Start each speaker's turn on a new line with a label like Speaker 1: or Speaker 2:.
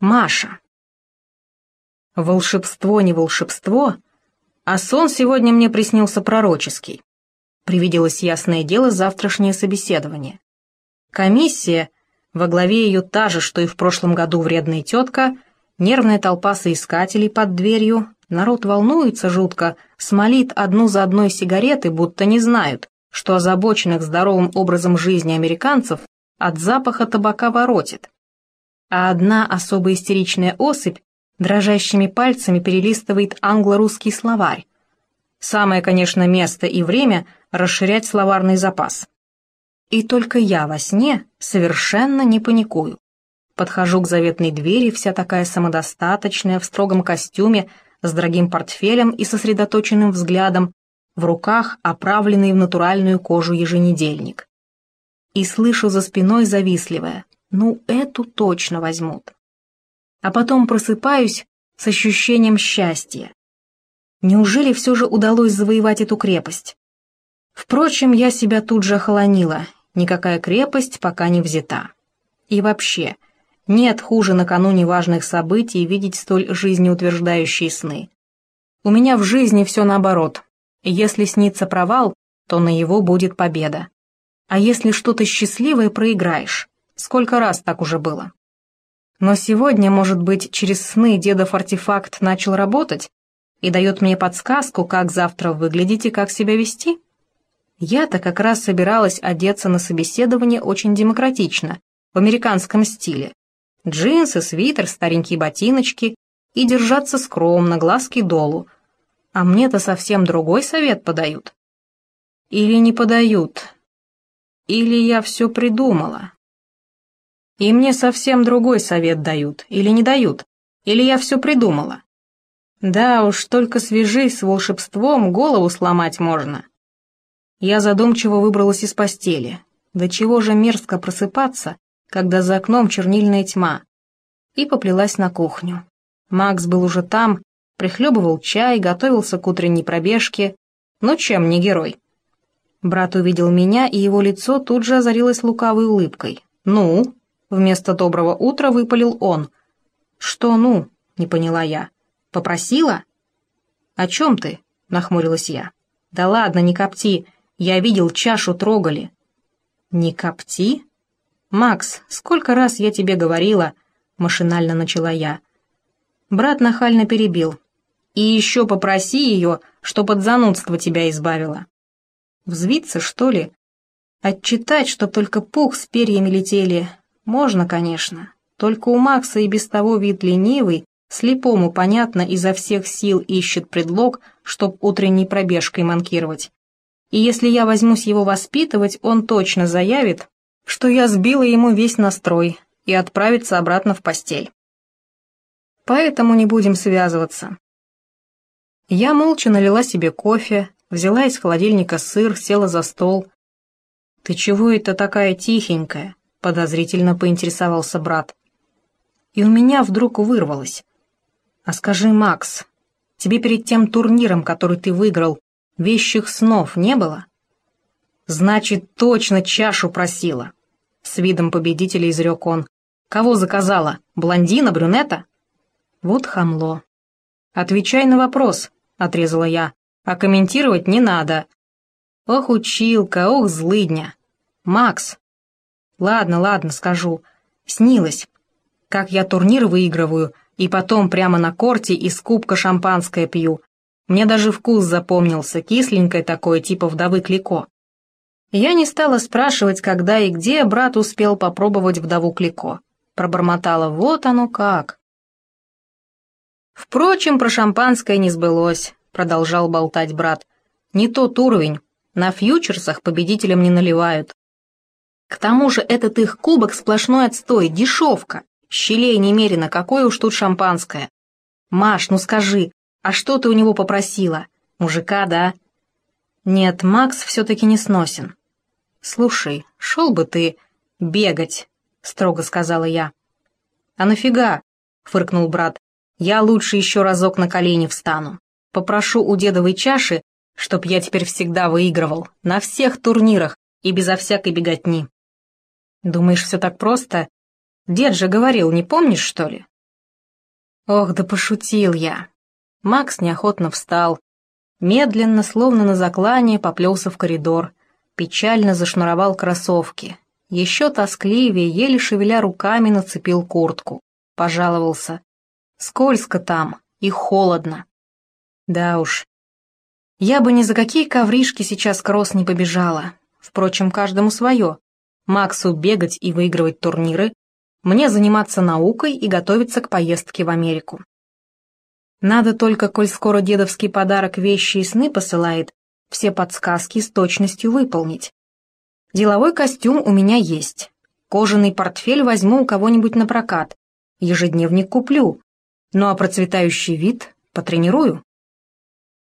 Speaker 1: Маша. Волшебство не волшебство, а сон сегодня мне приснился пророческий. Привиделось ясное дело завтрашнее собеседование. Комиссия, во главе ее та же, что и в прошлом году вредная тетка, нервная толпа соискателей под дверью, народ волнуется жутко, смолит одну за одной сигареты, будто не знают, что озабоченных здоровым образом жизни американцев от запаха табака воротит. А одна особо истеричная особь дрожащими пальцами перелистывает англо-русский словарь. Самое, конечно, место и время расширять словарный запас. И только я во сне совершенно не паникую. Подхожу к заветной двери, вся такая самодостаточная, в строгом костюме, с дорогим портфелем и сосредоточенным взглядом, в руках оправленный в натуральную кожу еженедельник. И слышу за спиной завистливое «Ну, эту точно возьмут» а потом просыпаюсь с ощущением счастья. Неужели все же удалось завоевать эту крепость? Впрочем, я себя тут же охолонила, никакая крепость пока не взята. И вообще, нет хуже накануне важных событий видеть столь жизнеутверждающие сны. У меня в жизни все наоборот. Если снится провал, то на его будет победа. А если что-то счастливое проиграешь? Сколько раз так уже было? Но сегодня, может быть, через сны дедов артефакт начал работать и дает мне подсказку, как завтра выглядеть и как себя вести? Я-то как раз собиралась одеться на собеседование очень демократично, в американском стиле. Джинсы, свитер, старенькие ботиночки и держаться скромно, глазки долу. А мне-то совсем другой совет подают. Или не подают. Или я все придумала. И мне совсем другой совет дают, или не дают, или я все придумала. Да уж, только свяжись с волшебством, голову сломать можно. Я задумчиво выбралась из постели. До чего же мерзко просыпаться, когда за окном чернильная тьма. И поплелась на кухню. Макс был уже там, прихлебывал чай, готовился к утренней пробежке. Ну чем не герой? Брат увидел меня, и его лицо тут же озарилось лукавой улыбкой. «Ну?» Вместо доброго утра выпалил он. «Что ну?» — не поняла я. «Попросила?» «О чем ты?» — нахмурилась я. «Да ладно, не копти. Я видел, чашу трогали». «Не копти?» «Макс, сколько раз я тебе говорила?» — машинально начала я. Брат нахально перебил. «И еще попроси ее, чтоб от занудства тебя избавила». «Взвиться, что ли?» «Отчитать, чтоб только пух с перьями летели, можно, конечно. Только у Макса и без того вид ленивый, слепому, понятно, изо всех сил ищет предлог, чтоб утренней пробежкой манкировать. И если я возьмусь его воспитывать, он точно заявит, что я сбила ему весь настрой и отправится обратно в постель. Поэтому не будем связываться. Я молча налила себе кофе, взяла из холодильника сыр, села за стол. «Ты чего это такая тихенькая?» — подозрительно поинтересовался брат. И у меня вдруг вырвалось. «А скажи, Макс, тебе перед тем турниром, который ты выиграл, вещих снов не было?» «Значит, точно чашу просила!» С видом победителя изрек он. «Кого заказала? Блондина, брюнета?» «Вот хамло». «Отвечай на вопрос», — отрезала я. «А комментировать не надо». «Ох, училка, ох, злыдня!» «Макс, Ладно, ладно, скажу. Снилось. Как я турнир выигрываю, и потом прямо на корте из кубка шампанское пью. Мне даже вкус запомнился, кисленькое такое, типа вдовы Клико. Я не стала спрашивать, когда и где брат успел попробовать вдову Клико. Пробормотала, вот оно как. Впрочем, про шампанское не сбылось, продолжал болтать брат. Не тот уровень. На фьючерсах победителям не наливают. К тому же этот их кубок сплошной отстой, дешевка. Щелей немерено, какое уж тут шампанское. Маш, ну скажи, а что ты у него попросила? Мужика, да? Нет, Макс все-таки не сносен. Слушай, шел бы ты бегать, строго сказала я. А нафига? Фыркнул брат. Я лучше еще разок на колени встану. Попрошу у дедовой чаши, чтоб я теперь всегда выигрывал, на всех турнирах и безо всякой беготни. «Думаешь, все так просто? Дед же говорил, не помнишь, что ли? Ох, да пошутил я. Макс неохотно встал. Медленно, словно на заклание, поплелся в коридор. Печально зашнуровал кроссовки. Еще тоскливее, еле шевеля руками, нацепил куртку. Пожаловался. Скользко там и холодно. Да уж. Я бы ни за какие ковришки сейчас кросс не побежала. Впрочем, каждому свое. Максу бегать и выигрывать турниры, мне заниматься наукой и готовиться к поездке в Америку. Надо только, коль скоро дедовский подарок вещи и сны посылает, все подсказки с точностью выполнить. Деловой костюм у меня есть. Кожаный портфель возьму у кого-нибудь на прокат. Ежедневник куплю. Ну а процветающий вид потренирую.